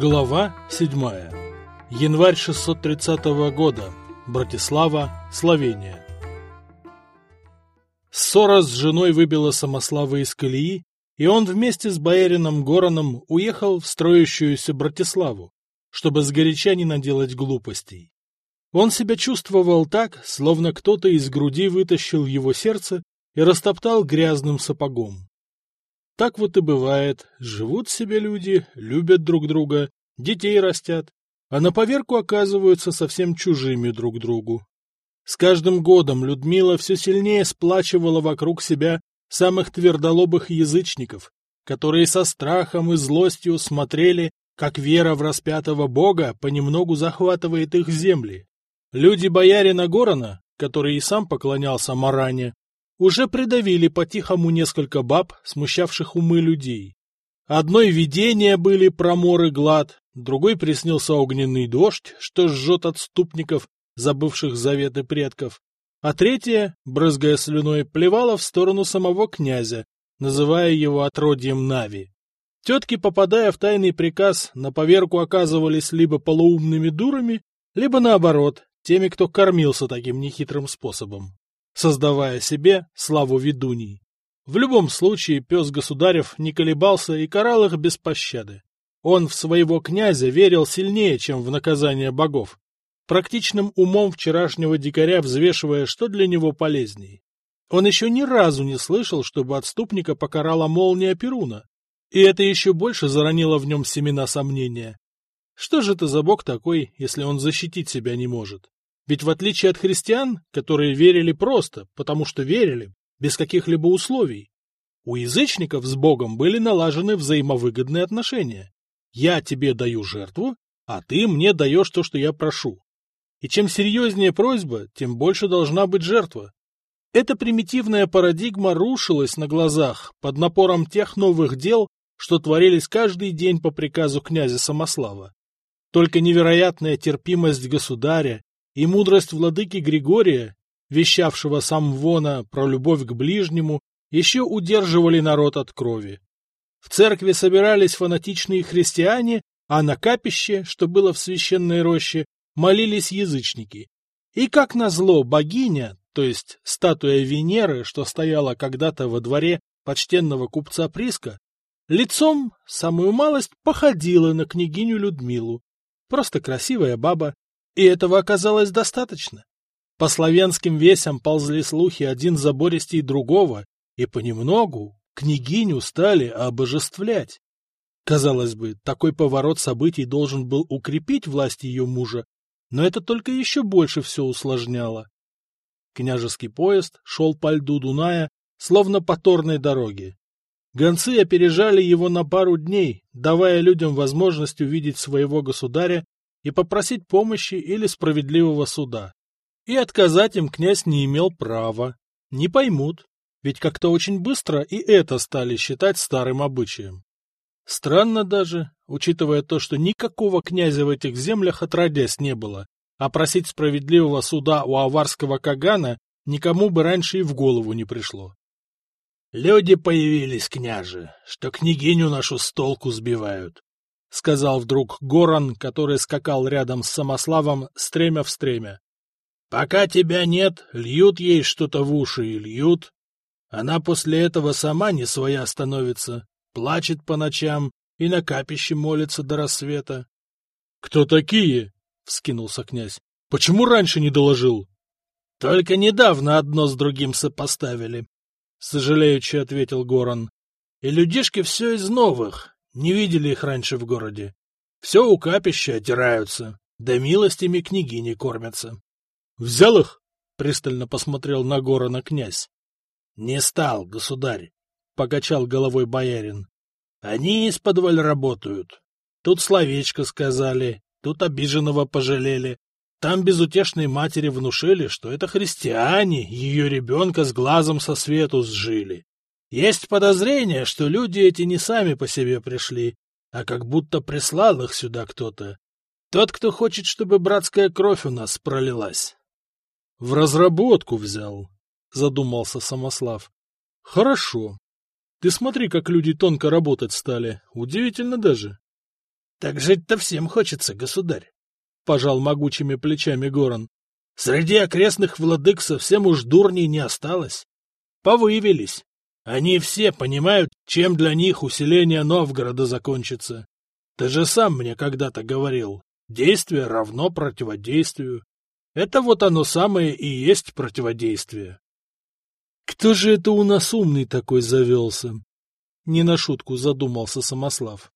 Глава 7. Январь 630 года. Братислава, Словения. Ссора с женой выбила Самослава из колеи, и он вместе с боярином Гороном уехал в строящуюся Братиславу, чтобы сгоряча не наделать глупостей. Он себя чувствовал так, словно кто-то из груди вытащил его сердце и растоптал грязным сапогом. Так вот и бывает. Живут себе люди, любят друг друга, детей растят, а на поверку оказываются совсем чужими друг другу. С каждым годом Людмила все сильнее сплачивала вокруг себя самых твердолобых язычников, которые со страхом и злостью смотрели, как вера в распятого бога понемногу захватывает их земли. Люди боярина Горона, который и сам поклонялся Маране, уже придавили по-тихому несколько баб, смущавших умы людей. Одной видения были проморы глад, другой приснился огненный дождь, что жжет отступников, забывших заветы предков, а третья, брызгая слюной, плевала в сторону самого князя, называя его отродьем Нави. Тетки, попадая в тайный приказ, на поверку оказывались либо полуумными дурами, либо наоборот, теми, кто кормился таким нехитрым способом создавая себе славу ведуней. В любом случае пес государев не колебался и карал их без пощады. Он в своего князя верил сильнее, чем в наказание богов, практичным умом вчерашнего дикаря взвешивая, что для него полезней. Он еще ни разу не слышал, чтобы отступника покарала молния Перуна, и это еще больше заронило в нем семена сомнения. Что же это за бог такой, если он защитить себя не может? Ведь в отличие от христиан, которые верили просто, потому что верили, без каких-либо условий, у язычников с Богом были налажены взаимовыгодные отношения. Я тебе даю жертву, а ты мне даешь то, что я прошу. И чем серьезнее просьба, тем больше должна быть жертва. Эта примитивная парадигма рушилась на глазах под напором тех новых дел, что творились каждый день по приказу князя Самослава. Только невероятная терпимость государя и мудрость владыки Григория, вещавшего сам Вона про любовь к ближнему, еще удерживали народ от крови. В церкви собирались фанатичные христиане, а на капище, что было в священной роще, молились язычники. И как назло богиня, то есть статуя Венеры, что стояла когда-то во дворе почтенного купца Приска, лицом, самую малость, походила на княгиню Людмилу. Просто красивая баба, и этого оказалось достаточно. По славянским весям ползли слухи один забористей другого, и понемногу княгиню стали обожествлять. Казалось бы, такой поворот событий должен был укрепить власть ее мужа, но это только еще больше все усложняло. Княжеский поезд шел по льду Дуная, словно по торной дороге. Гонцы опережали его на пару дней, давая людям возможность увидеть своего государя и попросить помощи или справедливого суда. И отказать им князь не имел права. Не поймут, ведь как-то очень быстро и это стали считать старым обычаем. Странно даже, учитывая то, что никакого князя в этих землях отродясь не было, а просить справедливого суда у аварского Кагана никому бы раньше и в голову не пришло. Люди появились, княже, что княгиню нашу с толку сбивают. — сказал вдруг Горан, который скакал рядом с Самославом стремя в стремя. — Пока тебя нет, льют ей что-то в уши и льют. Она после этого сама не своя становится, плачет по ночам и на капище молится до рассвета. — Кто такие? — вскинулся князь. — Почему раньше не доложил? — Только недавно одно с другим сопоставили, — сожалеючи ответил Горан. — И людишки все из новых, не видели их раньше в городе. Все у капища отираются, да милостями княгини кормятся. — Взял их? — пристально посмотрел на Горона князь. — Не стал, государь, — покачал головой боярин. — Они из-под работают. Тут словечко сказали, тут обиженного пожалели. Там безутешной матери внушили, что это христиане, ее ребенка с глазом со свету сжили. Есть подозрение, что люди эти не сами по себе пришли, а как будто прислал их сюда кто-то. Тот, кто хочет, чтобы братская кровь у нас пролилась. — В разработку взял, — задумался Самослав. — Хорошо. Ты смотри, как люди тонко работать стали. Удивительно даже. — Так жить-то всем хочется, государь, — пожал могучими плечами Горан. — Среди окрестных владык совсем уж дурней не осталось. Повыявились. Они все понимают, чем для них усиление Новгорода закончится. Ты же сам мне когда-то говорил, действие равно противодействию. Это вот оно самое и есть противодействие. Кто же это у нас умный такой завелся? Не на шутку задумался Самослав.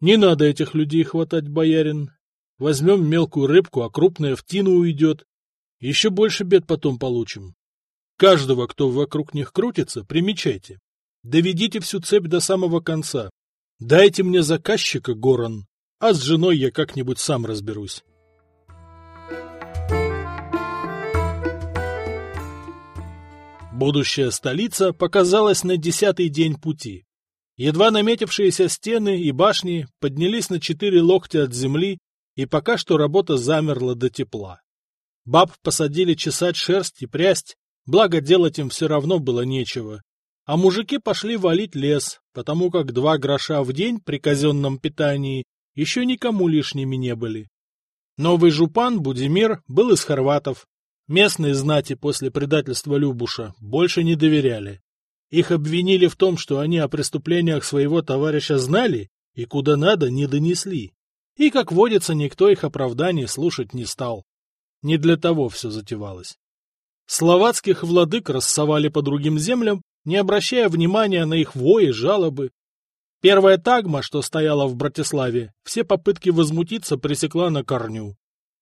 Не надо этих людей хватать, боярин. Возьмем мелкую рыбку, а крупная в тину уйдет. Еще больше бед потом получим. Каждого, кто вокруг них крутится, примечайте. Доведите всю цепь до самого конца. Дайте мне заказчика, Горан, а с женой я как-нибудь сам разберусь. Будущая столица показалась на десятый день пути. Едва наметившиеся стены и башни поднялись на четыре локтя от земли, и пока что работа замерла до тепла. Баб посадили чесать шерсть и прясть, благо делать им все равно было нечего. А мужики пошли валить лес, потому как два гроша в день при казенном питании еще никому лишними не были. Новый жупан Будимир был из хорватов. Местные знати после предательства Любуша больше не доверяли. Их обвинили в том, что они о преступлениях своего товарища знали и куда надо не донесли. И, как водится, никто их оправданий слушать не стал. Не для того все затевалось. Словацких владык рассовали по другим землям, не обращая внимания на их вои, жалобы. Первая тагма, что стояла в Братиславе, все попытки возмутиться пресекла на корню.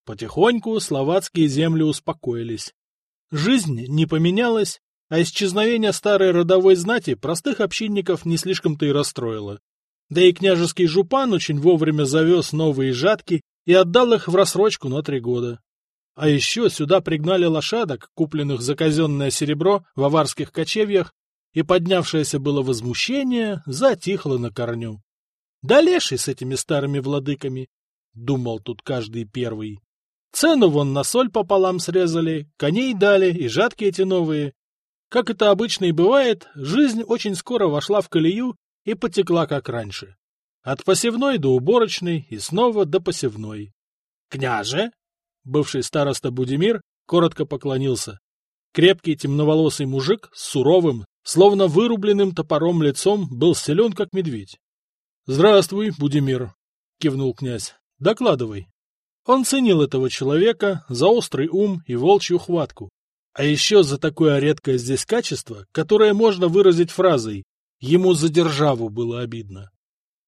Потихоньку словацкие земли успокоились. Жизнь не поменялась, а исчезновение старой родовой знати простых общинников не слишком-то и расстроило. Да и княжеский жупан очень вовремя завез новые жатки и отдал их в рассрочку на три года. А еще сюда пригнали лошадок, купленных за казенное серебро в аварских кочевьях, и поднявшееся было возмущение затихло на корню. Да леший с этими старыми владыками, — думал тут каждый первый. Цену вон на соль пополам срезали, коней дали и жатки эти новые. Как это обычно и бывает, жизнь очень скоро вошла в колею и потекла как раньше. От посевной до уборочной и снова до посевной. — Княже! — бывший староста Будимир коротко поклонился. Крепкий темноволосый мужик с суровым, словно вырубленным топором лицом, был силен, как медведь. — Здравствуй, Будимир, — кивнул князь. — Докладывай. Он ценил этого человека за острый ум и волчью хватку, а еще за такое редкое здесь качество, которое можно выразить фразой «ему за державу было обидно».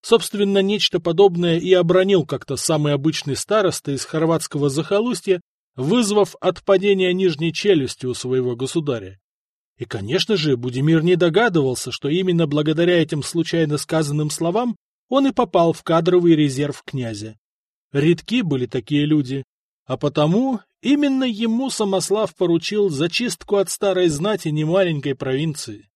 Собственно, нечто подобное и обронил как-то самый обычный староста из хорватского захолустья, вызвав отпадение нижней челюсти у своего государя. И, конечно же, Будимир не догадывался, что именно благодаря этим случайно сказанным словам он и попал в кадровый резерв князя. Редки были такие люди, а потому именно ему Самослав поручил зачистку от старой знати немаленькой провинции.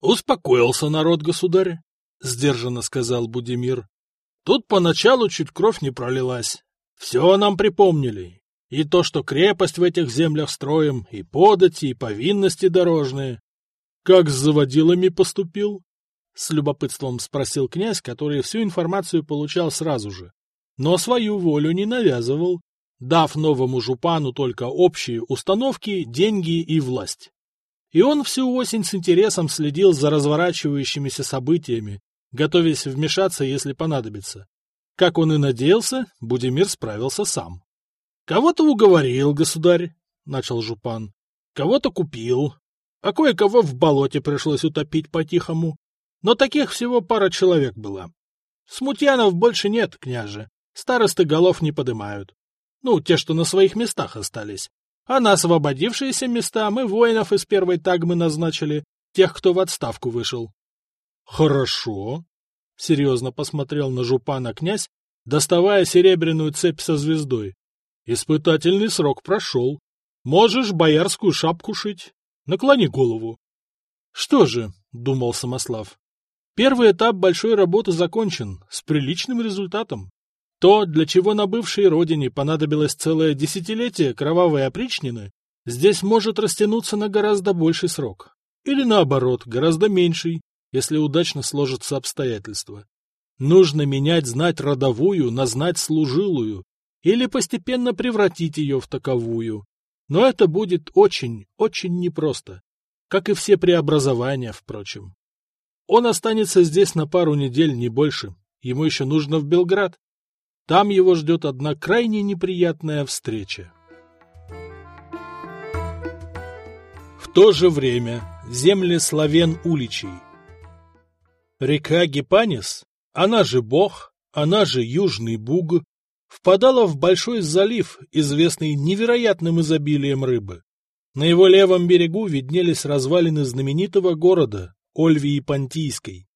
Успокоился народ, государь, — сдержанно сказал Будимир. Тут поначалу чуть кровь не пролилась. Все нам припомнили. И то, что крепость в этих землях строим, и подати, и повинности дорожные. Как с заводилами поступил? С любопытством спросил князь, который всю информацию получал сразу же. Но свою волю не навязывал, дав новому жупану только общие установки, деньги и власть. И он всю осень с интересом следил за разворачивающимися событиями, готовясь вмешаться, если понадобится. Как он и надеялся, Будимир справился сам. — Кого-то уговорил, государь, — начал Жупан. — Кого-то купил, а кое-кого в болоте пришлось утопить по-тихому. Но таких всего пара человек была. Смутьянов больше нет, княже. Старосты голов не подымают. Ну, те, что на своих местах остались. А на освободившиеся места мы воинов из первой тагмы назначили, тех, кто в отставку вышел. — Хорошо, — серьезно посмотрел на жупана князь, доставая серебряную цепь со звездой. — Испытательный срок прошел. Можешь боярскую шапку шить. Наклони голову. — Что же, — думал Самослав, — первый этап большой работы закончен, с приличным результатом. То, для чего на бывшей родине понадобилось целое десятилетие кровавой опричнины, здесь может растянуться на гораздо больший срок. Или наоборот, гораздо меньший, если удачно сложатся обстоятельства. Нужно менять знать родовую на знать служилую или постепенно превратить ее в таковую. Но это будет очень, очень непросто, как и все преобразования, впрочем. Он останется здесь на пару недель, не больше. Ему еще нужно в Белград. Там его ждет одна крайне неприятная встреча. В то же время земли славян уличей. Река Гипанис, она же Бог, она же Южный Буг, впадала в большой залив, известный невероятным изобилием рыбы. На его левом берегу виднелись развалины знаменитого города Ольвии Понтийской.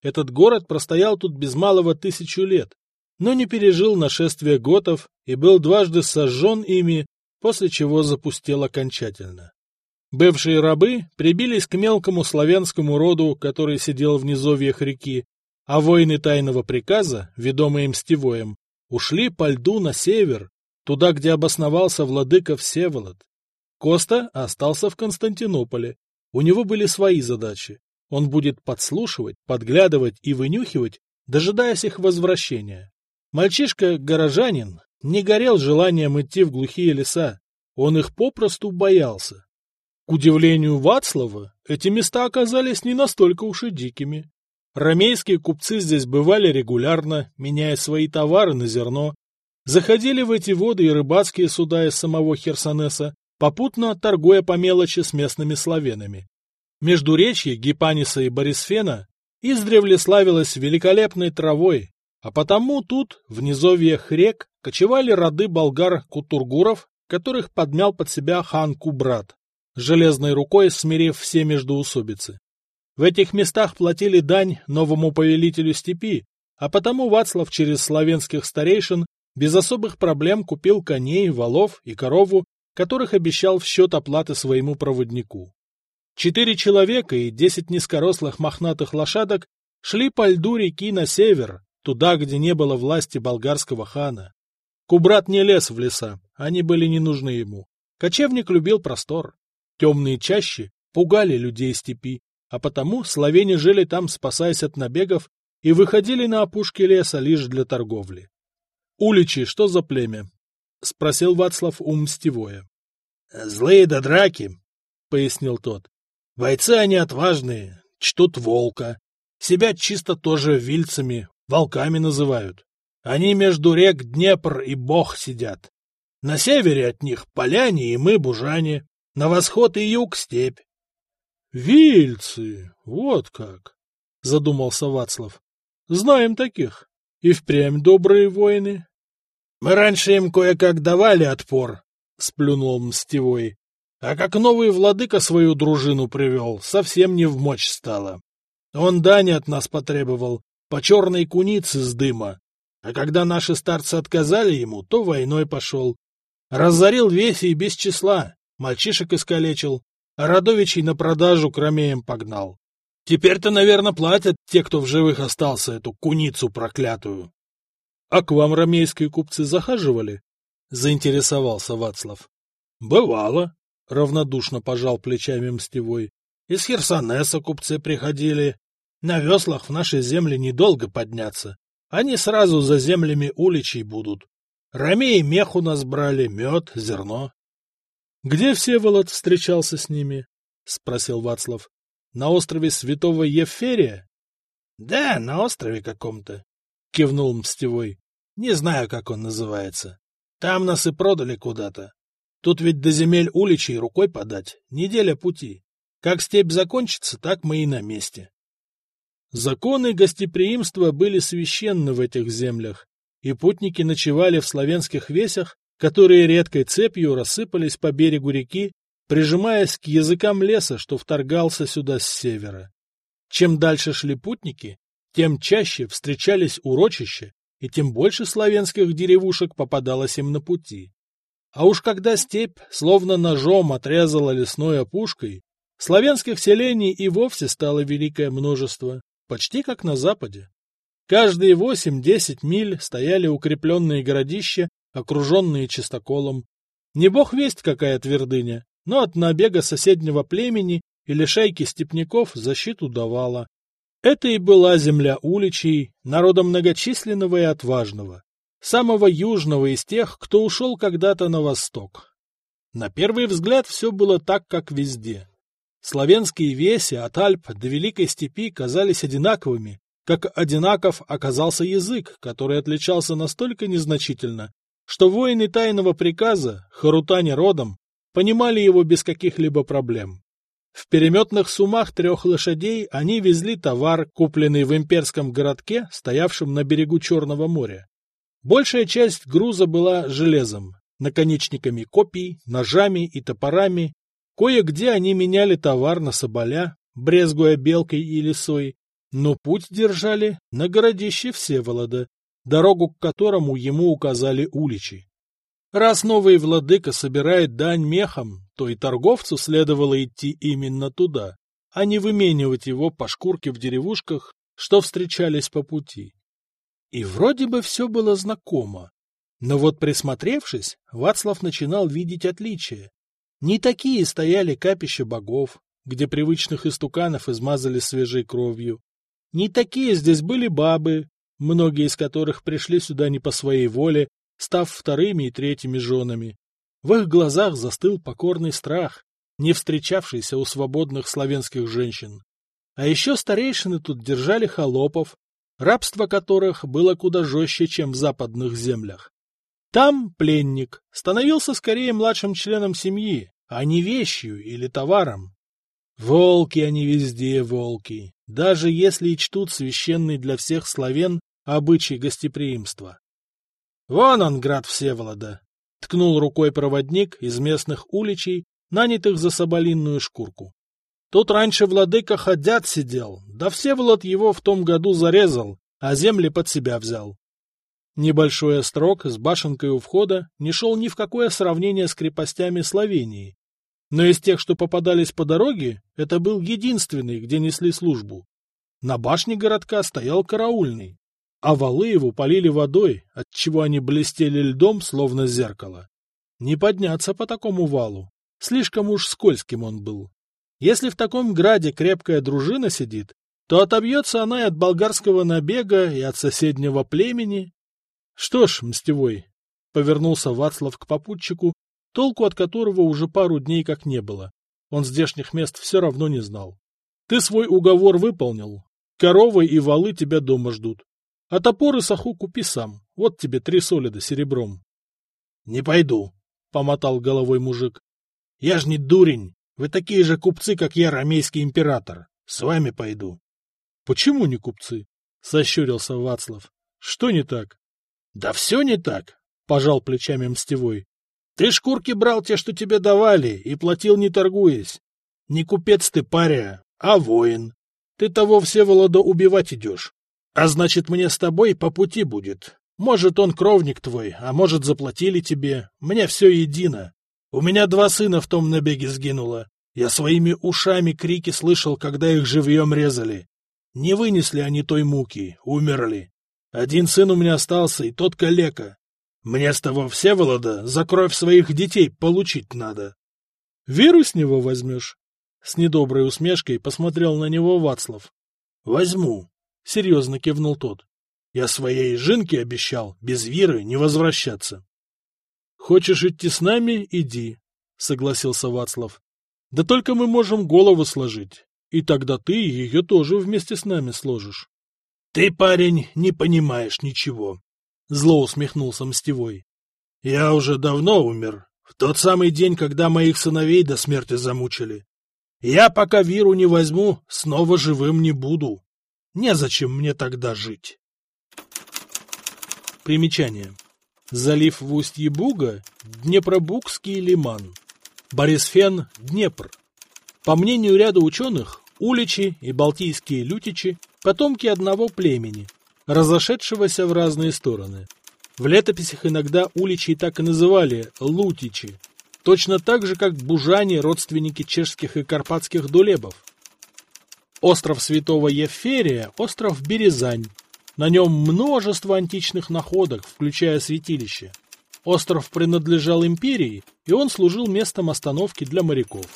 Этот город простоял тут без малого тысячу лет, но не пережил нашествия готов и был дважды сожжен ими, после чего запустел окончательно. Бывшие рабы прибились к мелкому славянскому роду, который сидел в низовьях реки, а воины тайного приказа, ведомые Мстивоем, ушли по льду на север, туда, где обосновался владыка Всеволод. Коста остался в Константинополе. У него были свои задачи. Он будет подслушивать, подглядывать и вынюхивать, дожидаясь их возвращения. Мальчишка-горожанин не горел желанием идти в глухие леса. Он их попросту боялся. К удивлению Вацлава, эти места оказались не настолько уж и дикими. Ромейские купцы здесь бывали регулярно, меняя свои товары на зерно, заходили в эти воды и рыбацкие суда из самого Херсонеса, попутно торгуя по мелочи с местными славянами. Междуречье Гипаниса и Борисфена издревле славилось великолепной травой, а потому тут, в низовьях рек, кочевали роды болгар-кутургуров, которых подмял под себя хан Кубрат железной рукой смирив все междоусобицы. В этих местах платили дань новому повелителю степи, а потому Вацлав через славянских старейшин без особых проблем купил коней, валов и корову, которых обещал в счет оплаты своему проводнику. Четыре человека и десять низкорослых мохнатых лошадок шли по льду реки на север, туда, где не было власти болгарского хана. Кубрат не лез в леса, они были не нужны ему. Кочевник любил простор. Темные чащи пугали людей степи, а потому словени жили там, спасаясь от набегов, и выходили на опушки леса лишь для торговли. — Уличи, что за племя? — спросил Вацлав у Мстевоя. — Злые до драки, — пояснил тот. — Бойцы они отважные, чтут волка. Себя чисто тоже вильцами, волками называют. Они между рек Днепр и Бог сидят. На севере от них поляне и мы, бужане. На восход и юг степь. — Вильцы, вот как! — задумался Вацлав. — Знаем таких. И впрямь добрые воины. — Мы раньше им кое-как давали отпор, — сплюнул Мстевой. А как новый владыка свою дружину привел, совсем не в мочь стало. Он дани от нас потребовал, по черной кунице с дыма. А когда наши старцы отказали ему, то войной пошел. Разорил весь и без числа мальчишек искалечил, а Радовичей на продажу к ромеям погнал. Теперь-то, наверное, платят те, кто в живых остался, эту куницу проклятую. — А к вам ромейские купцы захаживали? — заинтересовался Вацлав. — Бывало, — равнодушно пожал плечами Мстевой. — Из Херсонеса купцы приходили. На веслах в нашей земле недолго подняться. Они сразу за землями уличей будут. Ромеи мех у нас брали, мед, зерно. — Где Всеволод встречался с ними? — спросил Вацлав. — На острове Святого Еферия? — Да, на острове каком-то, — кивнул Мстевой. — Не знаю, как он называется. Там нас и продали куда-то. Тут ведь до земель уличей рукой подать, неделя пути. Как степь закончится, так мы и на месте. Законы гостеприимства были священны в этих землях, и путники ночевали в славянских весях которые редкой цепью рассыпались по берегу реки, прижимаясь к языкам леса, что вторгался сюда с севера. Чем дальше шли путники, тем чаще встречались урочища, и тем больше славянских деревушек попадалось им на пути. А уж когда степь словно ножом отрезала лесной опушкой, славянских селений и вовсе стало великое множество, почти как на западе. Каждые восемь-десять миль стояли укрепленные городища окруженные чистоколом. Не бог весть какая твердыня, но от набега соседнего племени или шайки степняков защиту давала. Это и была земля уличей, народа многочисленного и отважного, самого южного из тех, кто ушел когда-то на восток. На первый взгляд все было так, как везде. Славянские веси от Альп до Великой Степи казались одинаковыми, как одинаков оказался язык, который отличался настолько незначительно, что воины тайного приказа, харутане родом, понимали его без каких-либо проблем. В переметных сумах трех лошадей они везли товар, купленный в имперском городке, стоявшем на берегу Черного моря. Большая часть груза была железом, наконечниками копий, ножами и топорами. Кое-где они меняли товар на соболя, брезгуя белкой и лисой, но путь держали на городище Всеволода, дорогу к которому ему указали уличи. Раз новый владыка собирает дань мехам, то и торговцу следовало идти именно туда, а не выменивать его по шкурке в деревушках, что встречались по пути. И вроде бы все было знакомо, но вот присмотревшись, Вацлав начинал видеть отличия. Не такие стояли капища богов, где привычных истуканов измазали свежей кровью. Не такие здесь были бабы, многие из которых пришли сюда не по своей воле, став вторыми и третьими женами. В их глазах застыл покорный страх, не встречавшийся у свободных славянских женщин. А еще старейшины тут держали холопов, рабство которых было куда жестче, чем в западных землях. Там пленник становился скорее младшим членом семьи, а не вещью или товаром. Волки они везде, волки, даже если и чтут священный для всех славян обычай гостеприимства. Вон он, град Всеволода, ткнул рукой проводник из местных уличей, нанятых за соболинную шкурку. Тут раньше владыка Ходят сидел, да Всеволод его в том году зарезал, а земли под себя взял. Небольшой острог с башенкой у входа не шел ни в какое сравнение с крепостями Словении. Но из тех, что попадались по дороге, это был единственный, где несли службу. На башне городка стоял караульный а валы его полили водой, отчего они блестели льдом, словно зеркало. Не подняться по такому валу, слишком уж скользким он был. Если в таком граде крепкая дружина сидит, то отобьется она и от болгарского набега, и от соседнего племени. Что ж, мстевой, — повернулся Вацлав к попутчику, толку от которого уже пару дней как не было. Он здешних мест все равно не знал. Ты свой уговор выполнил. Коровы и валы тебя дома ждут. А топор и саху купи сам. Вот тебе три солида серебром. — Не пойду, — помотал головой мужик. — Я ж не дурень. Вы такие же купцы, как я, ромейский император. С вами пойду. — Почему не купцы? — сощурился Вацлав. — Что не так? — Да все не так, — пожал плечами мстевой. — Ты шкурки брал те, что тебе давали, и платил не торгуясь. Не купец ты, паря, а воин. Ты того Всеволода убивать идешь. А значит, мне с тобой по пути будет. Может, он кровник твой, а может, заплатили тебе. Мне все едино. У меня два сына в том набеге сгинуло. Я своими ушами крики слышал, когда их живьем резали. Не вынесли они той муки, умерли. Один сын у меня остался, и тот калека. Мне с того Всеволода за кровь своих детей получить надо. — Веру с него возьмешь? С недоброй усмешкой посмотрел на него Вацлав. — Возьму. — серьезно кивнул тот. — Я своей жинке обещал без Виры не возвращаться. — Хочешь идти с нами — иди, — согласился Вацлав. — Да только мы можем голову сложить, и тогда ты ее тоже вместе с нами сложишь. — Ты, парень, не понимаешь ничего, — зло усмехнулся Мстевой. — Я уже давно умер, в тот самый день, когда моих сыновей до смерти замучили. Я пока Виру не возьму, снова живым не буду. Незачем мне тогда жить. Примечание. Залив в устье Буга – Днепробукский лиман. Борисфен – Днепр. По мнению ряда ученых, уличи и балтийские лютичи – потомки одного племени, разошедшегося в разные стороны. В летописях иногда уличи так и называли – лутичи, точно так же, как бужане – родственники чешских и карпатских дулебов. Остров Святого Еферия – остров Березань. На нем множество античных находок, включая святилище. Остров принадлежал империи, и он служил местом остановки для моряков.